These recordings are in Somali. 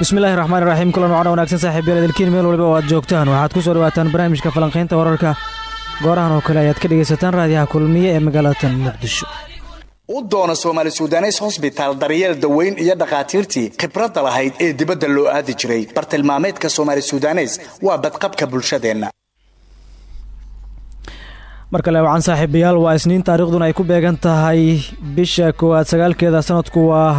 bismillahi raxmaan iraxiim kulan wacna wanaagsan saaxiibayaal idilkiin meel waliba oo aad joogtaan. Waxaad ku soo dhawaataan barnaamijka falanqaynta wararka. Goorahan oo kale ayaad ka dhegaysataan raadiyaha kulmiye ee magaalada muqdisho. U doona soomaali sudanes hosbitaal daryeel daweyn iyo dhakhaatiirtii khibradda lahayd ee dibadda loo aadi jiray. Bartilmaameedka soomaali sudanes waa badqabka bulshadeenna. Mar kale wacan saaxiibayaal waa isniin taariikhduna ay ku beegan tahay bisha koowaad. Sagaalkeeda sanadku waa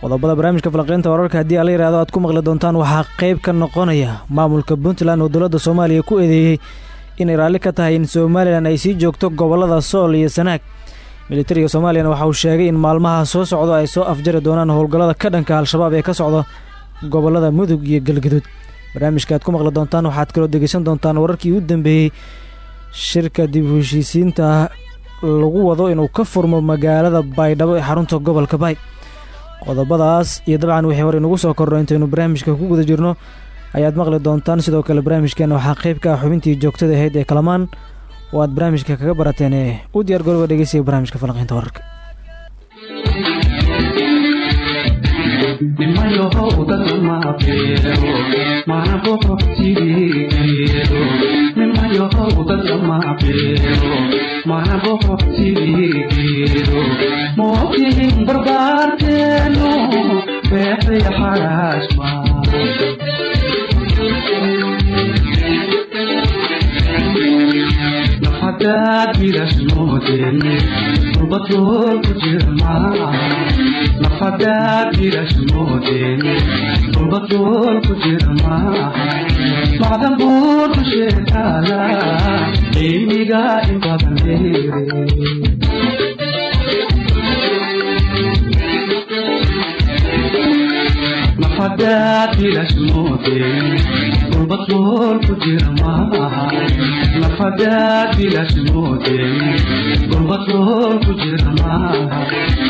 qodobada barnaamijka falanqeynta wararka haddii ala yihahdo aad ku maqli doontaan waxaa qayb ka noqonaya maamulka puntland oo dowladda soomaaliya ku eedeeyey inay raalli ka tahay in somalilan ay sii joogto gobollada sool iyo sanaag. Militariga soomaaliyana waxa uu sheegay in maalmaha soo socdo ay soo afjari doonaan howlgallada ka dhanka al-shabaab ee ka socda gobollada mudug iyo galgaduud barnaamijka aad ku maqli doontaan waxaad kaloo degeysan doontaan wararkii u dambeeyey shirka dib u heshiisiinta lagu wado inuu ka furmo magaalada baydhabo ee xarunta gobolka baay qodobadaas iyo dabcan wixii hore inugu soo korno intaynu barnaamijka ku guda jirno ayaad maqli doontaan. Sidoo kale barnaamijkeena waxaa qayb ka ah xubintii joogtada ahayd ee kalamaan. Oo aad barnaamijka kaga barateen ee u diyaar garooba dhegeysiga barnaamijka falanqeynta wararka nafadaad wiilasmoodeen urbadool ku jirma nafadaad wiilasmoodeen urbadool ku jirma macdan buu dusheetaala qiimiga in badan leere nafadaad wiilasmoodeen urbadool ku jirma nafadaad wiilasmoodeen urbadool ku jirma macdan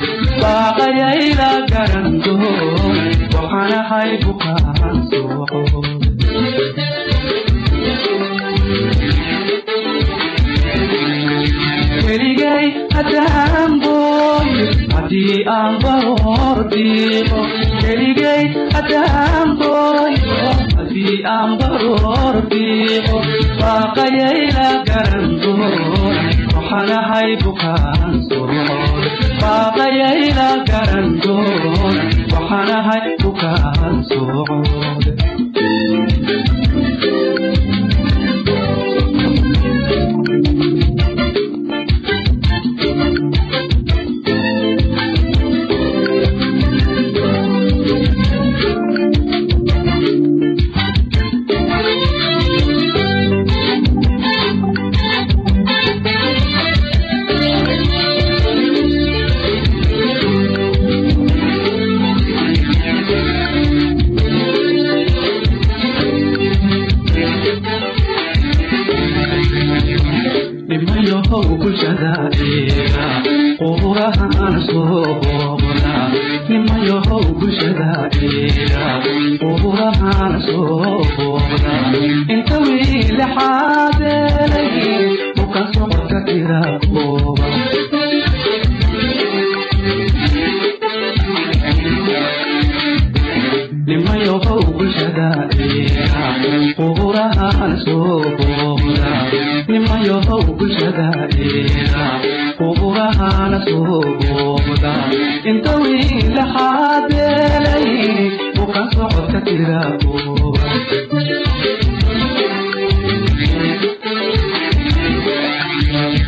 baaqayayla garan doona waxaan ahay bukaan socod keligay adaambooyo haddii aan baroor dhiiqo keligay adaambooyo haddii aan baroor dhiiqo baaqayayla garan doona waxaan ahay bukaan socod baaqayayla garan doona waxaan ahay bukaan socod inta wiilexaadeelay bukan socodka tira qurahan soo booqda inta wiilexaadeelay bukan socodka tira kooba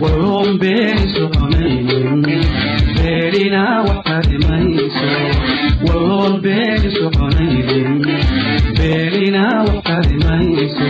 waloon beeni soconaynin beerina waxadimayso waloon beeni soconaynin beerina waxadimayso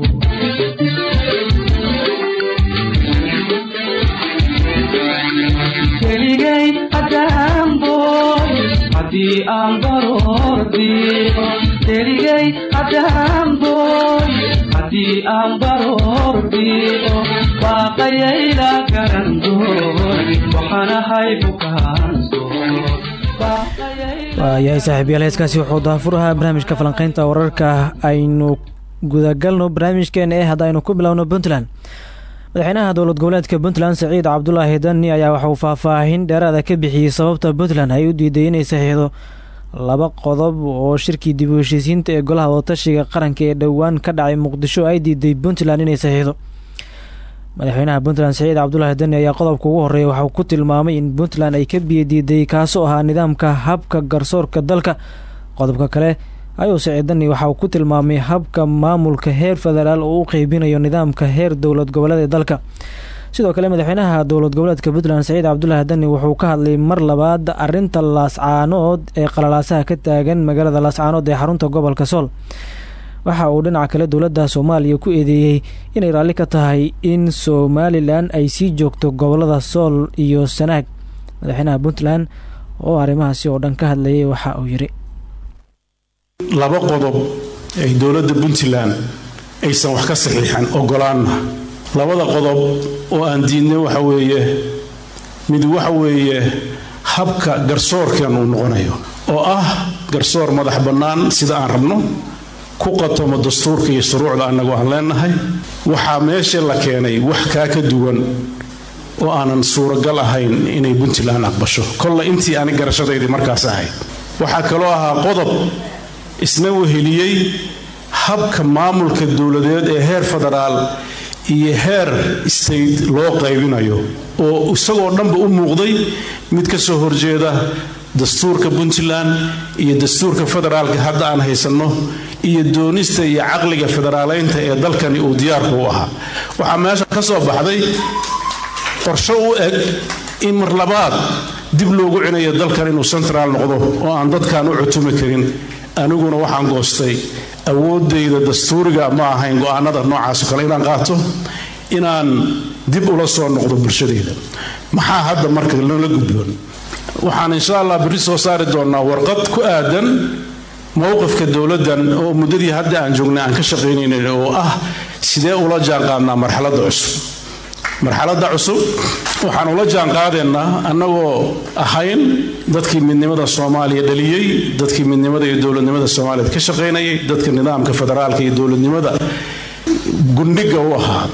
booy haddii aan saaxiibyaal heeskaasi wuxuu daafur ahaa barnaamijka falanqeynta wararka aynu gudagalno barnaamijkeena ee haddaynu ku bilowno puntland madaxweynaha dowlad goboleedka puntland saciid cabdulaahi dani ayaa waxauu faahfaahin dheeraada ka bixiyey sababta puntland ay u diiday inay saxiixdo laba qodob oo shirkii dib u heshiisiinta ee golaha wadatashiga qaranka ee dhowaan ka dhacay muqdisho ay diiday puntland inay saxiixdo. madaxweynaha puntland saciid cabdulaahi dani ayaa qodobka ugu horreeya waxauu ku tilmaamay in puntland ay ka biyo diiday kaasoo ahaa nidaamka habka garsoorka dalka. qodobka kale ayuu saciid dani waxa uu ku tilmaamay habka maamulka heer federaal oo u qeybinayo nidaamka heer dowlad goboleed ee dalka. Sidoo kale madaxweynaha dowlad goboleedka puntland saciid cabdulaahi dani wuxuu ka hadlay mar labaad arinta laascaanood ee qalalaasaha ka taagan magaalada laascaanood ee xarunta gobolka sool. Waxa uu dhinaca kale dowladda soomaaliya ku eedeeyey inay raalli ka tahay in somalilan ay sii joogto gobollada sool iyo sanaag. Madaxweynaha puntland oo arrimahaasi oo dhan ka hadlayay waxa uu yidhi laba qodob ay dowladda puntland aysan wax ka saxiixan ogolaanna labada qodob oo aan diidnay waxa weeye mid waxa weeye habka garsoorkan uu noqonayo oo ah garsoor madax bannaan sida aan rabno ku qatomo dastuurka iyo shuruucda annagu aan leenahay waxaa meesha la keenay wax kaa ka duwan oo aanan suuragal ahayn inay puntland aqbasho. Kolle intii ani garashadaydii markaas ahayd. Waxaa kaloo ahaa qodob isna weheliyey habka maamulka dowladeed ee heer federaal iyo heer state loo qaybinayo oo isagoo dhanba u muuqday mid ka soo horjeeda dastuurka puntland iyo dastuurka federaalka hadda aan haysanno iyo doonista iyo caqliga federaaleynta ee dalkani uu diyaarku u ahaa. Waxaa meesha ka soo baxday qorsho u eg in mar labaad dib loogu cinayo dalkan inuu central noqdo oo aan dadkan u cutumi karin aniguna waxaan goostay. Awoodayda dastuuriga ma ahayn go'aanada noocaasoo kale inaan qaato inaan dib ula soo noqdo bulshadayda maxaa hadda marka lala gudboon? Waxaan insha allah berri soo saari doonnaa warqad ku aadan mowqifka dowladdan oo muddadii hadda aan joognay aan ka shaqaynaynin oo ah sidee ula jaanqaadnaa marxaladda cusub marxaladda cusub waxaan ula jaanqaadaynaa annagoo ahayn dadkii midnimada soomaaliya dhaliyey dadkii midnimada iyo dowladnimada soomaaliyeed ka shaqaynayay dadka nidaamka federaalka iyo dowladnimada gundhiga u ahaa.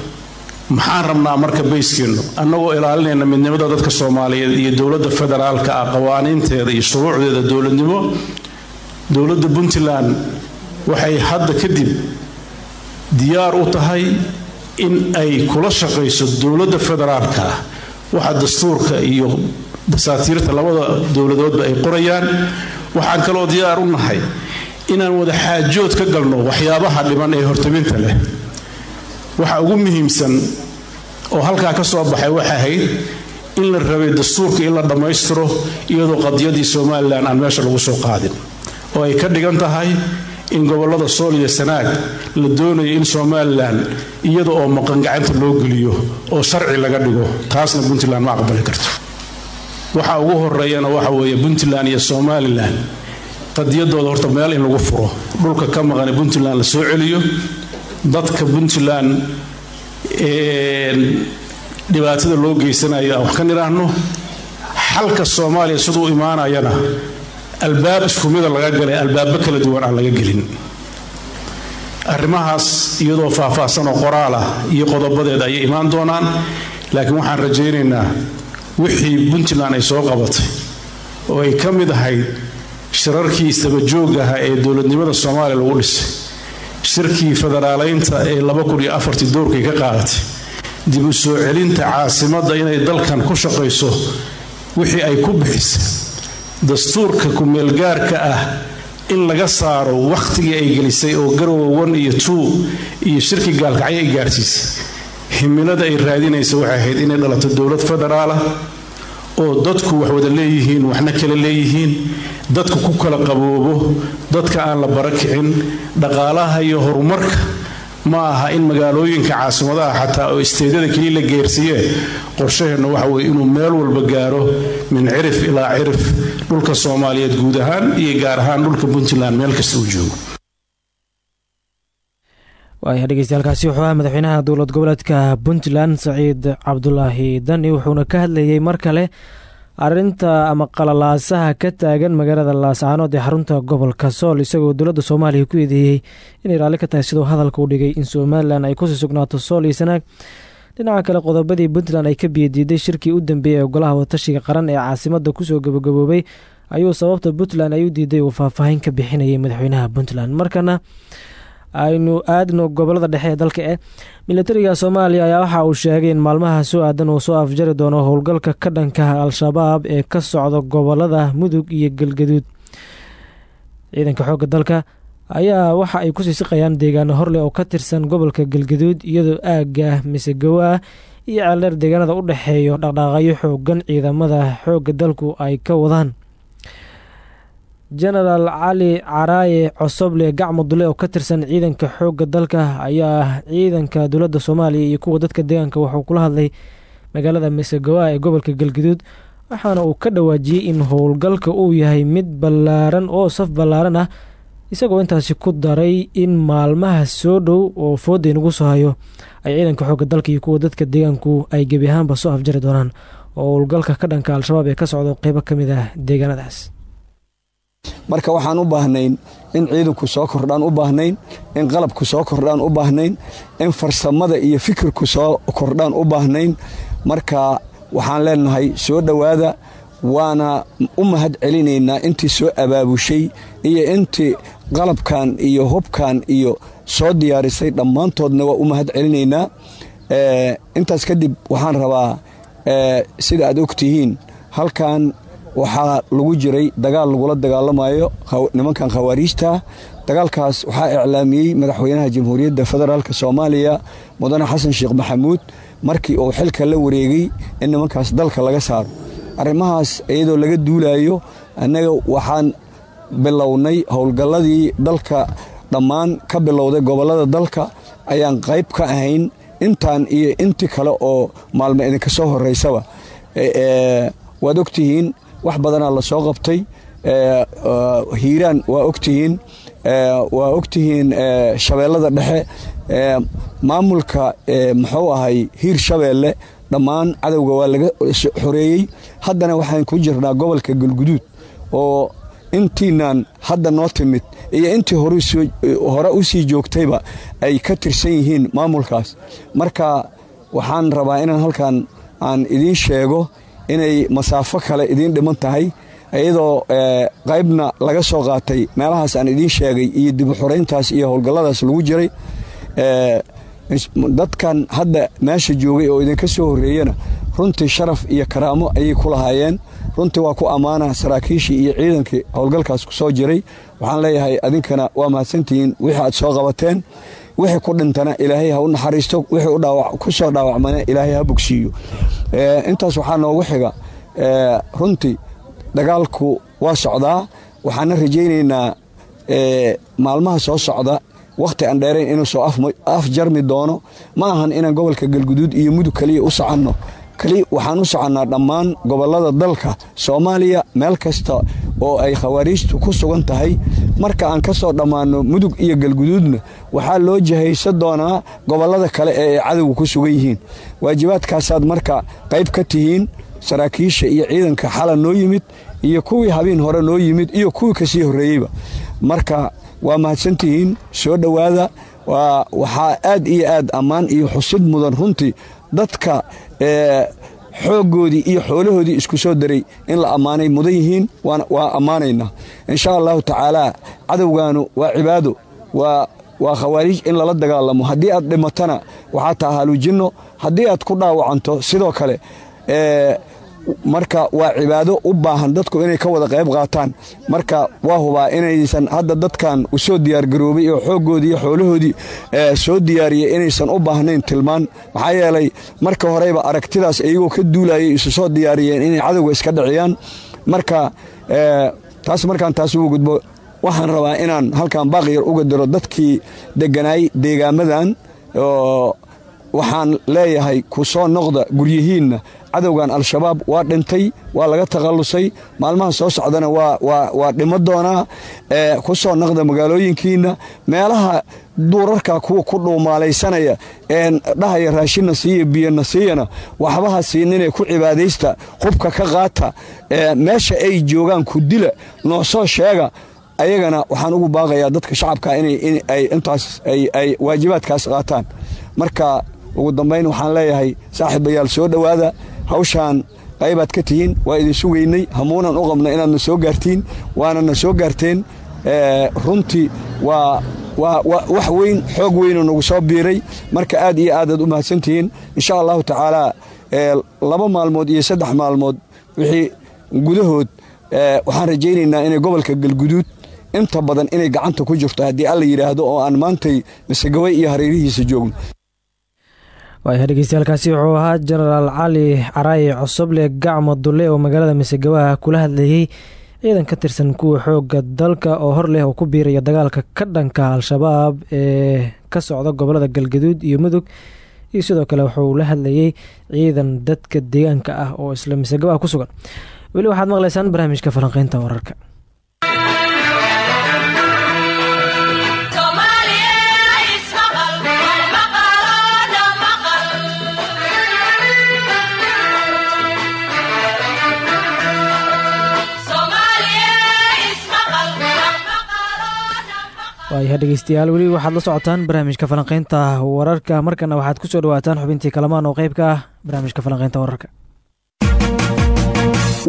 Maxaan rabnaa marka bayskeennu annagoo ilaalinayna midnimada dadka soomaaliyeed iyo dowladda federaalka ah qawaaniinteeda iyo shuruucdeeda dowladnimo. Dowladda puntland waxay hadda kadib diyaar u tahay in ay kula shaqayso dowladda federaalka. Waxa dastuurka iyo dasaatiirta labada dowladoodba ay qorayaan. Waxaan kaloo diyaar u nahay inaan wada xaajood ka galno waxyaabaha dhiban ee hortaminta leh. Waxa ugu muhiimsan oo halkaa ka soo baxay waxay ahayd in la rabay dastuurka in la dhammaystiro iyadoo qadiyadii somalilan aan meesha lagu soo qaadin. Oo ay ka dhigan tahay in gobollada sool iyo sanaag la doonayo in somalilan iyada oo maqan gacanta loo geliyo oo sharci laga dhigo taasna puntland ma aqbali karto. Waxa ugu horeeyana waxa weeye puntland iyo somalilan qadiyadooda horta meel in lagu furo dhulka ka maqane puntland la soo celiyo dadka puntland dhibaatada loo geysanayo aan wax ka nidhaahno xalka soomaaliya siduu imaanayana albaab iskumida laga galay albaabo kala duwan aan laga gelin. Arrimahaas iyadoo faahfaahsan oo qoraal ah iyo qodobadeed ayay imaan doonaan. Laakiin waxaan rajaynaynaa wixii puntland ay soo qabatay oo ay ka mid ahayd shirarkii isdabajoog ahaa ee dowladnimada soomaaliya lagu dhisay. Shirkii federaaleynta ee doorkay ka qaadatay. Dib u soo celinta caasimadda inay dalkan ku shaqayso wixii ay ku bixisay dastuurka ku-meelgaarka ah in laga saaro wakhtigii ay gelisay oo garowa one iyo two iyo shirki gaalkacyo ay gaarsiisay himilada ay raadinaysa waxay ahayd inay dhalato dowlad federaalah oo dadku wax wada leeyihiin waxna kala leeyihiin dadku ku kala qaboobo dadka aan la barakicin dhaqaalaha iyo horumarka ma aha in magaalooyinka caasimadaha xataa oo isteedyada keliya la geersiiyee qorshaheennu waxa weye inuu meel walba gaaro min cirif ilaa cirif dhulka soomaaliyeed guud ahaan iyo gaar ahaan dhulka puntland meel kasta uu joogo. Waaya dhegeystayaaalkaasi wuxuu ahaa madaxweynaha dowlad goboleedka puntland saciid cabdulaahi dani wuxuuna ka hadlayey mar kale arinta ama qalalaasaha ka taagan magaalada laascaanood ee xarunta gobolka sool isagoo dowladda soomaaliya ku eedeeyey inay raalli ka tahay siduu hadalka u dhigay in somalilan ay ku sii sugnaato sool iyo sanaag. Dhinaca kale qodobadii puntland ay ka biyadiiday shirkii u dambeeyey ee golaha watashiga qaran ee caasimada ku soo gabagaboobay ayuu sababta puntland ay u diiday uu faahfaahin ka bixinayay madaxweynaha puntland. Markana aynu aadno gobollada dhexe ee dalka eh militariga soomaaliya ayaa waxa uu sheegay in maalmaha soo aadan uu soo afjari doono howlgalka ka dhanka al-shabaab ee ka socda gobollada mudug iyo galgaduud ciidanka xoogga dalka ayaa waxa ay ku sii siqayaan deegaano horleh oo ka tirsan gobolka galgaduud iyadoo aagga misegowo ah iyo ceeldheer deegaanada u dhexeeyo dhaqdhaaqayo xoogan ciidamada xoogga dalku ay ka wadaan genaraal cali caraaye cosoble gacmudule oo ka tirsan ciidanka xoogga dalka ayaa ciidanka dowladda soomaaliya iyo kuwa dadka deegaanka wuxuu kula hadlay magaalada misegowa ee gobolka galgaduud waxaana uu ka dhawaajiyey in howlgalka uu yahay mid ballaaran oo saf ballaaran ah isagoo intaasi ku daray in maalmaha soo dhow oo fooday nagu soo hayo. Ay ciidanka xoogga dalka iyo kuwa dadka deegaanku ay gebi ahaanba soo afjari doonaan. Oo howlgalka ka dhanka al-shabaab ee ka socdo qeybo ka mid ah deegaanadaas marka waxaan u baahnayn in ciidanku soo kordhaan u baahnayn in qalabku soo kordhaan u baahnayn in farsamada iyo fikirku soo kordhaan u baahnayn. Marka waxaan leenahay soo dhowaada waana u mahad celinaynaa intii soo abaabushay iyo intii qalabkan iyo hubkan iyo soo diyaarisay dhammaantoodna waa u mahad celinaynaa. Intaas kadib waxaan rabaa sida aad ogtihiin halkan waxaa lagu jiray dagaal lagula dagaalamayo nimankan khawaariijta. Dagaalkaas waxaa iclaamiyey madaxweynaha jamhuuriyadda federaalk soomaaliya mudane xasan sheekh maxamuud markii uu xilka la wareegay in nimankaas dalka laga saaro. Arrimahaas iyadoo laga duulayo annaga waxaan bilownay howlgalladii dalka. Dhammaan ka bilowday gobollada dalka ayaan qayb ka ahayn intaan iyo intii kale oo maalmo idinka soo horeysaba waad ogtihiin wax badanaa la soo qabtay. Hiiraan waa ogtihiin. Waa ogtihiin shabeellada dhexe. Maamulka muxuu ahay hiir shabeelle. Dhammaan cadowga waa laga xoreeyey haddana waxaan ku jirnaa gobolka galguduud oo intiinaan hadda noo timid iyo intii hore u sii joogtayba ay ka tirsan yihiin maamulkaas. Marka waxaan rabaa inaan halkan aan idiin sheego inay masaafo kale idiin dhiman tahay iyadoo qaybna laga soo qaatay meelahaas aan idiin sheegay iyo dib u xorayntaas iyo howlgalladaas lagu jiray dadkan hadda meesha joogay oo idinka soo horreeyana runtii sharaf iyo karaamo ayay ku lahaayeen. Runtii waa ku ammaana saraakiishii iyo ciidankii howlgalkaas ku soo jiray. Waxaan leeyahay adinkana waa mahadsantihiin wixii aad soo qabateen wixii ku dhintana ilaahay ha u naxariisto wixii ku soo dhaawacmana ilaahay ha bogsiiyo. Intaas waxaa noogu xiga runtii dagaalku waa socdaa. Waxaana rajaynaynaa maalmaha soo socda. Wakhti aan dheerayn inuu soo afjarmi doono. Ma ahan inaan gobolka galguduud iyo mudug kaliya u soconno kali waxaan u soconnaa dhammaan gobollada dalka soomaaliya meel kasta oo ay khawaariijtu ku sugan tahay. Marka aan ka soo dhammaanno mudug iyo galguduudna waxaa loo jahaysan doonaa gobollada kale ee ay cadowga ku sugan yihiin. Waajibaadkaasaad marka qayb ka tihiin saraakiisha iyo ciidanka xala noo yimid iyo kuwii habeen hore noo yimid iyo kuwii ka sii horreeyeyba. Marka waa mahadsantihiin soo dhowaada waxaa aad iyo aad ammaan iyo xusid mudan runtii dadka xooggoodii iyo xoolahoodii isku soo daray in la ammaanay mudan yihiin waa ammaanaynaa insha allahu tacaalaa cadowgaanu waa cibaado waa khawaariij in lala dagaalamo. Haddii aad dhimatana waxaa taha halujinno haddii aad ku dhaawacanto sidoo kale marka waa cibaado u baahan dadku inay ka wada qayb qaataan. Marka waa hubaa inaysan hadda dadkan u soo diyaargaroobay oo xooggoodii iyo xoolahoodii soo diyaariyay inaysan u baahnayn tilmaan. Maxaa yeelay marka horeyba aragtidaas iyagoo ka duulayay isu soo diyaariyeen inay cadowga iska dhiciyaan marka taas markaan taas ugu gudbo waxaan rabaa inaan halkan baaqyar uga diro dadkii degganaay deegaamadan waxaan leeyahay ku soo noqda guryihiinna. Cadowgan al-shabaab waa dhintay waa laga takhallusay. Maalmaha soo socdana waa dhimo doonaa ku soo noqda magaalooyinkiinna. Meelaha duurarka kuwa ku dhuumaalaysanaya ee dhahaya raashinna siiya biyana siiyana waxbaha siininee ku cibaadaysta hubka ka qaata meesha ay joogaan ku dila noo soo sheega. Ayagana waxaan ugu baaqayaa dadka shacabka inay intaas ay waajibaadkaas qaataan. Marka ugu dambayn waxaan leeyahay saaxiibayaal soo dhowaada. Hawshaan qaybaad ka tihiin waa idin sugaynay. Hamuunan u qabna inaadna soo gaartiin waanana soo gaarteen. Runtii waa wax weyn xoog weynoo nagu soo biiray. Marka aad iyo aadaad u mahadsantihiin insha allahu tacaalaa laba maalmood iyo saddex maalmood wixii gudahood waxaan rajaynaynaa inay gobolka galguduud inta badan inay gacanta ku jirto haddii alla yidhaahdo oo aan maantay masegawey iyo hareerihiisa joogno waayahay dhegeystayaaalkaasi wuxuu ahaa jenaraal cali caraaye cosoble gacmo dulle oo magaalada misegabaha kula hadlayey ciidan ka tirsan kuwa xooga dalka oo hor leh oo ku biiraya dagaalka ka dhanka al-shabaab ee ka socda gobollada galgaduud iyo mudug. Iyo sidoo kale wuxuu la hadlayey ciidan dadka deegaanka ah oo isla misegabaha ku sugan. Weli waxaad maqlaysaan barnaamijka falanqeynta wararka waayahay dhegeystayaal weli waxaad la socotaan barnaamijka falanqeynta wararka. Markana waxaad ku soo dhawaataan xubintii kalamaan oo qeyb ka ah barnaamijka falanqeynta wararka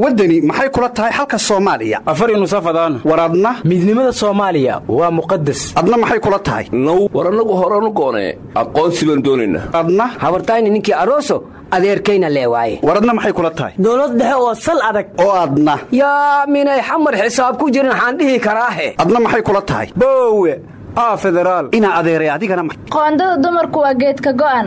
waddani maxay kula tahay xalka soomaaliya? Afar nusafadaan war adna? Midnimada soomaaliya waa muqadas adna maxay kula tahay? Now war annagu horanu goonee aqoonsi baan doonaynaa adna? Habartayni ninkii aroso adeerkayna lee waaye. War adna maxay kula tahay? Dowlad dhexe oo sal adag. Oo adna. Yaa minay xamar xisaab ku jirin waxaan dhihi karaahe. Adna maxay kula tahay? Boowe aa federaal inaa adeeray adigana qoondada dumarku waa geedka go'an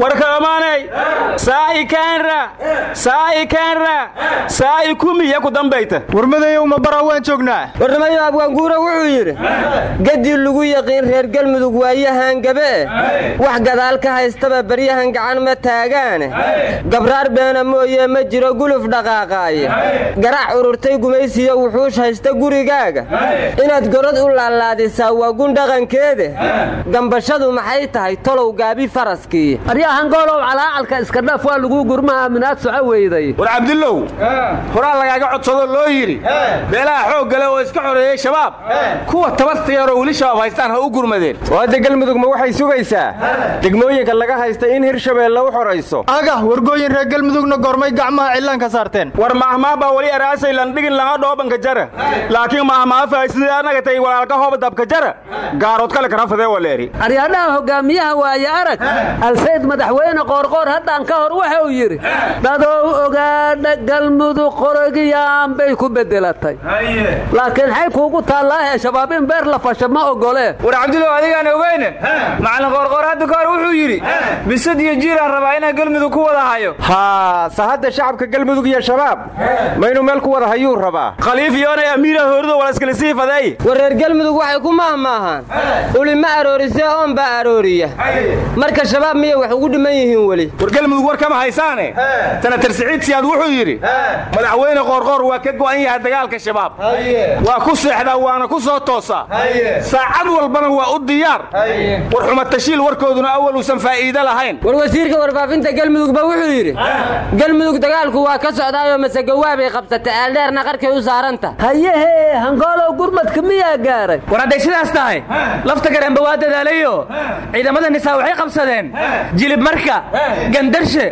war kalamaanay saa'i kaanra saa'i kaanra saa'i kumiya ku dambayta. Warmadayow ma bara waan joognaa? Warnamayo abwaanguura wuxuu yidhi gaddii lagu yaqiin reer galmudug waayahan gabe'e wax gadaal ka haystaba baryahan gacan ma taagaane. Gabraar beena mooyee ma jiro guluf dhaqaaqaaye. Garac ururtay gumaysiyo wuxuush haysta gurigaaga. Inaad gorod u laalaadisaa waa gun dhaqankeede. Gambashadu maxay tahay tolow gaabi faraskii hangolow calaacalka iska dhaaf waa laguu gurmaha minaad soco weyday war cabdillow horaa lagaaga codsado loo yidhi. Beelaha xoog gale oo iska xoreeyey shabaab. Kuwa tabarta yaroo weli shabaab haystaan ha u gurmadeen. Oo hadda galmudug ma waxay sugaysaa? Degmooyinka laga haysta in hirshabeelle u xorayso. Aga wargooyin reer galmudugna goormay gacmaha cillaanka saarteen. War mahmaa baa weli araasay landhigin langa dhoobanka jara. Laakiin mahmaa faasidii annaga tay walaalka hooba dabka jara. Gaarood kale karafadee waleeri. Aryadhaha hogaamiyaha waaye arag. Alsayd madaxweyne qoorqoor haddaan ka hor waxa uu yidhi dadow ogaadha galmudug qorogiyaan bay ku beddelatay. Laakiin xay kuugu taallaahe shabaab in beer la fasha ma ogolee war cabdilow adigaan ogeyne macallin qoorqoor hadda ka hor wuxuu yidhi bisad iyo jiiraan rabaa inaan galmudug ku wada hayo. Haa sa hadda shacabka galmudug iyo shabaab ma inuu meel ku wada hayuu rabaa. Khaliif yoonay amiira hoorido walaskala sii fadeey war reer galmudug waxay ku mahmaahaan. Uli ma aroorisee oon baa arooriya. Marka shabaab miyay wax ugu dhiman yihiin weli. War galmudug war kama haysaane? Senatar siciid siyaad wuxuu yidhi madaxweyne qoorqoor waa ka go'an yahay dagaalka shabaab. Waa ku seexdaa waana ku soo toosaa saacad walbana waa u diyaar. War xumatashiil warkooduna awal uusan faa'iide lahayn. War wasiirka warfaafinta galmudugba wuxuu yidhi galmudug dagaalku waa ka socdaayoo masegawaabay qabsatay aaldeerna qarkay u saaranta. Hayehee hangoolow gurmadka miyaa gaaray? War hadday sidaas tahay lafta gareenba waa dadaalayo ciidamada nisaa waxay qabsadeen. Jilib marka gandarshe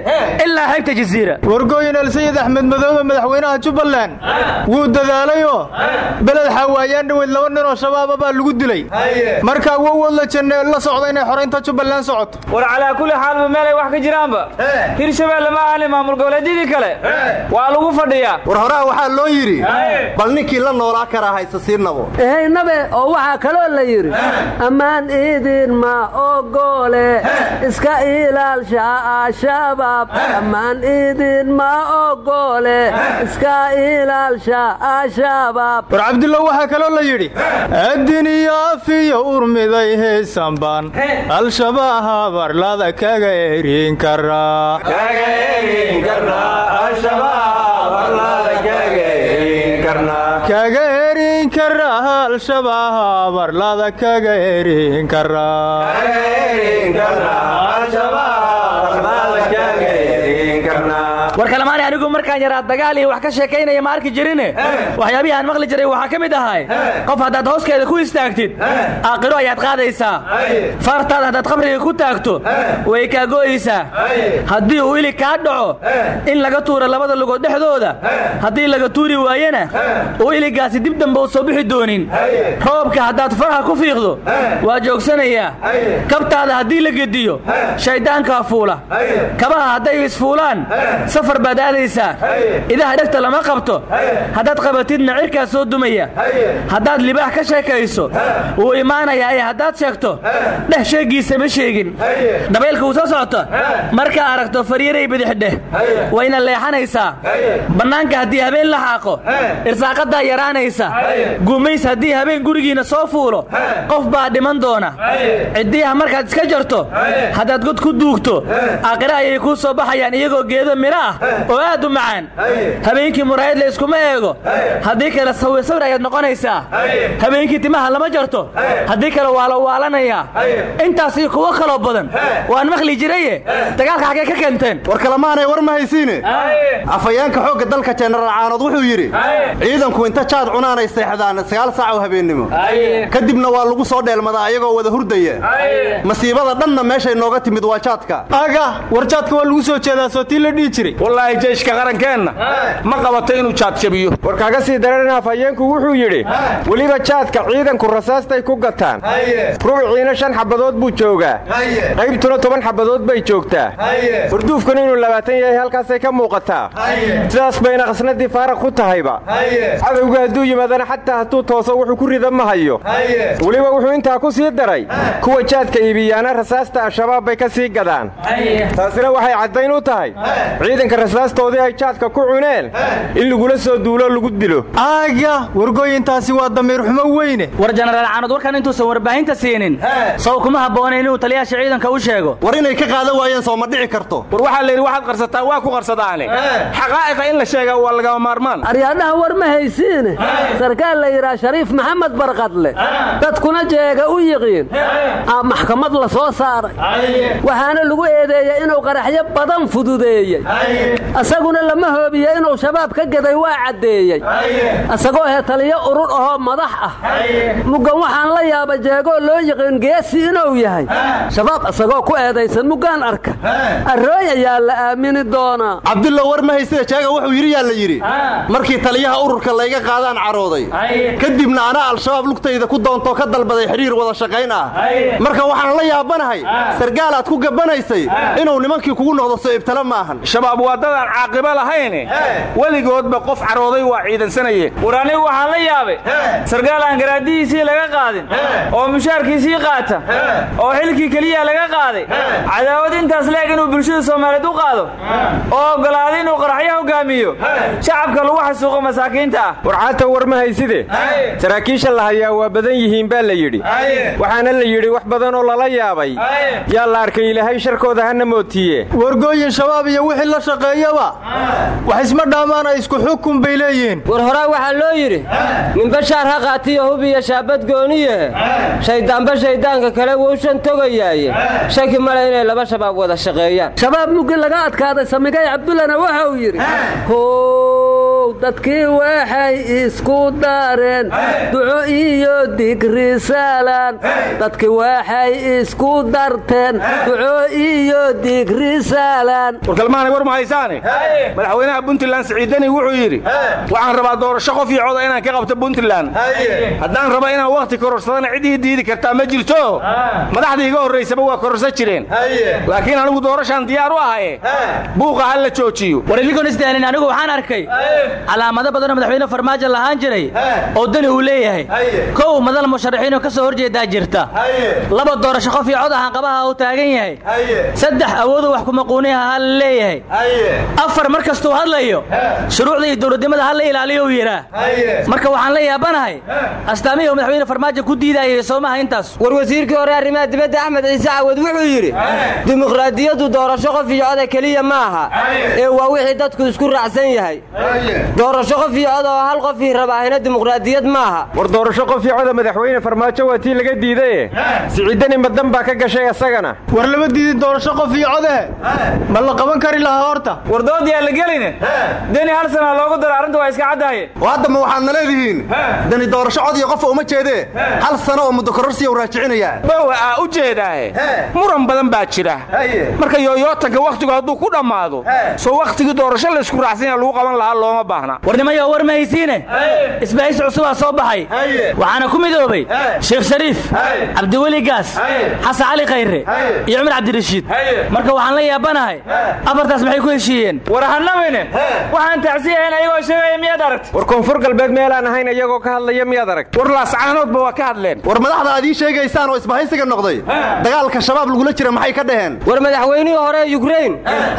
ilaa haybta jasiira. Wargooyin alsayid axmed madoobe madaxweynaha jubbaland. Wuu dadaalayoo beled xawaayaan dhoweyd laba ninoo shabaaba baa lagu dilay. Markaa wowad la janne la socda inay xoraynta jubbaland socoto. War calaa kulli xaalba meelay wax ka jiraanba? Hirshabeelle ma ahani maamul goboleedyadii kale. Waa lagu fadhiyaa. War horaa waxaa loo yidhi bal ninkii la noolaa karaa hayse sii nabo. Ehaynabe oo waxaa kaloo la yidhi ammaan idin ma ogole iska ilaalsha al-shabaab ammaan idin ma ogole iska ilaalsha al-shabaab war cabdullo waxaa kaloo la yidhi adin iyo afiyo urmiday heesanbaan al-shabaab arlada kaga erin karaa kaga erin karaa al-shabaab arlada kaga erin karaa war kalamaani anigu markaan yaraa dagaal iyo wax ka sheekaynaya ma arki jirine? Waxyaabihii aan maqli jiray waxaa ka mid ahay. Qof haddaad hooskeeda ku istaagtid aakhiro ayaad qaadaysaa. Fartaada haddaad qabriga ku taagto way kaa go'aysaa haddii uu ilig kaa dhaco in laga tuuro labada lugood dhexdooda haddii laga tuuri waayena uu iliggaasi dib dambe u soo bixi doonin. Roobka haddaad faraha ku fiiqdo waa joogsanayaa kabtaada haddii la gediyo shayddaankaa fuula. Kabaha hadday isfuulaan safar baad aadaysaa idaha dhegta lama qabto. Haddaad qabatidna cirkaa soo dumaya. Haddaad libaax ka sheekayso. Wuu imaanayaa ee haddaad sheegto. Dheh sheeggiisa ma sheegin. Dabaylka wuu soo socota. Markaa aragto faryaray bidixdheh wayna leexanaysaa. Bannaanka haddii habeen la xaaqo irsaaqaddaa yaraanaysa gumays haddii habeen gurigiinna soo fuulo qof baa dhiman doona. Ciddiyaha markaad iska jarto haddaad god ku duugto aakhire ayay kuu soo baxayaan iyagoo geedo midho ah oo aad u macaan. Habeenkii muraayad la iskuma eego. Haddii kale sawir sawir ayaad noqonaysaa. Habeenkii timaha lama jarto. Haddii kale waa la waalanayaa. Intaas iyo kuwo kaloo badan. Waan maqli jiraye dagaalka xaggee ka keenteen war kalemaanay war ma haysiine. Afhayeenka xoogga dalka jenaraal caanood wuxuu yidhi ciidanku inta jaad cunaanay seexdaan sagaal saac oo habeennimo. Kadibna waa lagu soo dheelmadaa ayagoo wada hurdaya masiibada dhanna meeshay nooga timid waa jaadka aga war jaadka waa lagu soo jeedaa soo tii la dhihi jiray jeyshka qarankeenna ma qabato inuu jaad jabiyo? War kaaga sii dareeran afhayeenku wuxuu yidhi weliba jaadka ciidanku rasaastay ku gataan. Rubiciina shan xabadood buu joogaa. Qaybtuna toban xabadood bay joogtaa. Warduufkuna inuu labaatan yahay halkaasay ka muuqataa. Sidaas bayna khasnadii faaraq ku tahayba. Cadowga hadduu yimaadana xataa hadduu tooso wuxuu ku rida ma hayo. Weliba wuxuu intaa ku sii daray kuwa jaadka iibiyaana rasaasta al-shabaab bay ka sii gadaan. Taasina waxay caddayn u tahay. Ciidanka rasaastoodii ay jaadka ku cuneen? In lagula soo duulo lagu dilo. Aaga wargooyintaasi waa damiir xumo weyne. War jenaraal caanood warkan intuusan warbaahinta siinin sow kuma habboonayn inuu taliyaasha ciidanka u sheego. War inay ka qaadan waayeen soo ma dhici karto. War waxaa la yidhi waxaad qarsataa waa ku qarsadaane. Xaqaa'iqa in la sheegaa waa lagama maarmaan. Aryaadhaha war ma haysiine sarkaal la yidhaha shariif maxamed barqadle dadkuna jeega u yiqiin. Maxkamad la soo saaray. Waxaana lagu eedeeyey inuu qaraxyo badan fududeeyey asaguna lama hoobiye inuu shabaab ka gaday waa caddeeyey. Isagoo he taliyo urur ahoo madax ah. Muggan waxaan la yaaba jeegoo loo yiqiin geesi inuu yahay. Shabaab isagoo ku eedaysan muggaan arka. Arrooy ayaa la aamini doonaa cabdulla war ma haysida jeega wuxuu yidhi yaa la yidhi. Markii taliyaha ururka layga qaadaan carooday kadibna anaa al-shabaab lugtayda ku doontoo ka dalbaday xidhiir wada shaqayn ah marka waxaan la yaabanahay sargaal aad ku gabbanaysay inuu nimankii kugu noqdo soo ibtala maahan caaqibo lahayne weligoodba qof carooday waa ciidansanaye war anigu waxaan la yaabay sargaal aan garaadihiisii laga qaadin oo mushaarkiisii qaata oo xilkii keliya laga qaaday cadaawad intaas leeg inuu bulshada soomaaliyeed u qaado oo oggolaaday inuu qaraxyo hogaamiyo. Shacabka lagu xasuuqo masaakiinta ah. Warcaata war ma hayside? Saraakiisha la hayaa waa badan yihiin baa la yidhi. Waxaana la yidhi wax badan oo lala yaabay. Yaa la arkay ilaahay sharkooda hana mootiye wargooyin shabaab iyo wixii la shaqeeyaba wax isma dhaamaan ay isku xukun bay leeyihiin. War horaa waxaa loo yidhi ninbashaar ha qaatiyo hubiya shaabad gooniye. Shayddaanba shayddaanka kale wuushan togayaaye. Shaki male inay laba shabaab wada shaqeeyaan. Shabaab muggi laga adkaaday samigay cabdullana waxa uu yidhi dadkii waxay isku dareen. Duco iyo digrisaalaan dadkii waxay isku darteen. Duco iyo digrisaalaan warkalmaanay war ma haysaane? Madaxweynaha puntland siciidani wuxuu yidhi waxaan rabaa doorasho qof iyo coda inaan ka qabto puntland. Haddaan raba inaan wakhti kororsadana cid ii diidi kartaa ma jirto? Madaxda iga horraysaba waa kororsan jireen. Laakiin anigu doorashaan diyaar u ahaye. Buuqa ha la joojiyo. War anigu waxaan arkay calaamado badanoo madaxweyne farmaajo lahaan jiray oo dani uu leeyahay. Kow madal musharaxiinoo ka soo horjeedaa jirta. Laba doorasho qof iyo cod ahaan qabaha uu taagan yahay. Saddex awoodu wax kumaquuniha ha la leeyahay afar mar kastuu hadlayo shuruucda iyo dowladnimada ha la ilaaliyo uu yidhaa marka waxaan la yaabanahay astaamihii uu madaxweyne farmaajo ku diidayay soomaha intaas. War wasiirkii hore arrimaha dibadda axmed ciise cawad wuxuu yidhi dimuqraadiyaddu doorasho qof iyo coda keliya ma aha. Ee waa wixii dadku isku raacsan yahay doorasho qof iyo cod oo hal qofii rabaahina dimuqraadiyad ma aha war doorasho qof iyo coda madaxweyne farmaajo waa tii laga diidaye siciidani madan baa ka gashay asagana? War lama diidin doorasho qof iyo code ma la qaban kari lahaa horta. War doodyaa la geline deni hal sana loogu daro arrinta waa iska caddaaye oo hadda ma waxaadna leedihiin. Dani doorasho cod iyo qofa uma jeedee hal sano oo muddo kororsiya u raajicinayaa. Bawa aa u jeedaahe muran badan baa jira. Marka yooyootanka wakhtigu hadduu ku dhammaado soo wakhtigii doorasho laysku raacsanya lagu qaban lahaa looma baahna warnimayo war ma haysiine? Isbahaysi cusubaa soo baxay. Waxaana ku midoobay sheekh shariif cabdiweli gaas xasan cali khayre iyo cumar cabdirashiid. Marka waxaan la yaabanahay afartaas maxay ku heshiiyeen? War hanamine waxaan tacsiyahayn ayagoo sheegaya miyaad aragti war koonfur galbeed meelaan ahayn iyagoo ka hadlaya miyaad aragti war laascaanoodba waa ka hadleen. War madaxda aad ii sheegaysaan oo isbahaysiga noqday dagaalka shabaab lagula jira maxay ka dhaheen? War madaxweynihii hore yukrain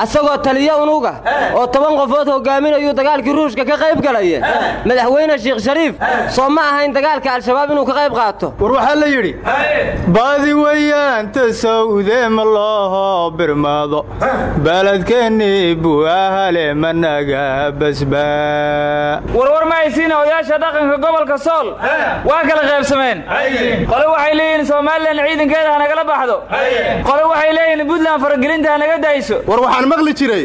asagoo taliyo unuga oo toban qofood hogaaminayuu dagaalkii ruushka ka qayb galaya madaxweyne sheekh shariif soo ma ahayn dagaalka al-shabaab inuu ka qayb qaato? War waxaa la yidhi baadi weyaanta sawde ma looho birmaado. Baladkeennii buahale managa basbaa warwar ma haysiina odayaasha dhaqanka gobolka sool. Waa kala qaybsameen. Qole waxay leeyihiin somalilan ciidankeeda hanagala baxdo. Qole waxay leeyihiin buntland faragelinta hanaga dayso. War waxaan maqli jiray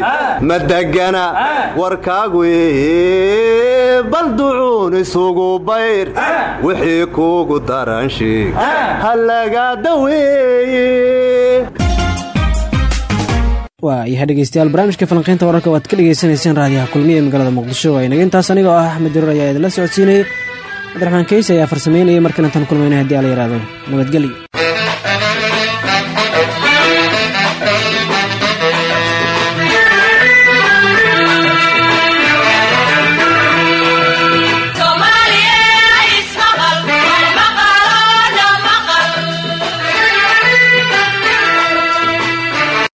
ma degana warkaagu bal ducuun isugu bayr wixii kuugu daran sheeg. Ha laga daweeye. Waayahay dhegeystayaal barnaamijka falanqaynta wararka waad ka dhegeysanayseen raadiyaha kulmiya ee magaalada muqdisho inaga intaas anigoo ah axmed diruur ayaa idinla socodsiinayay cabdiraxmaan keyse ayaa farsameynayay markan intaan kulmayna haddii ala yidhaahdo nabadgelyo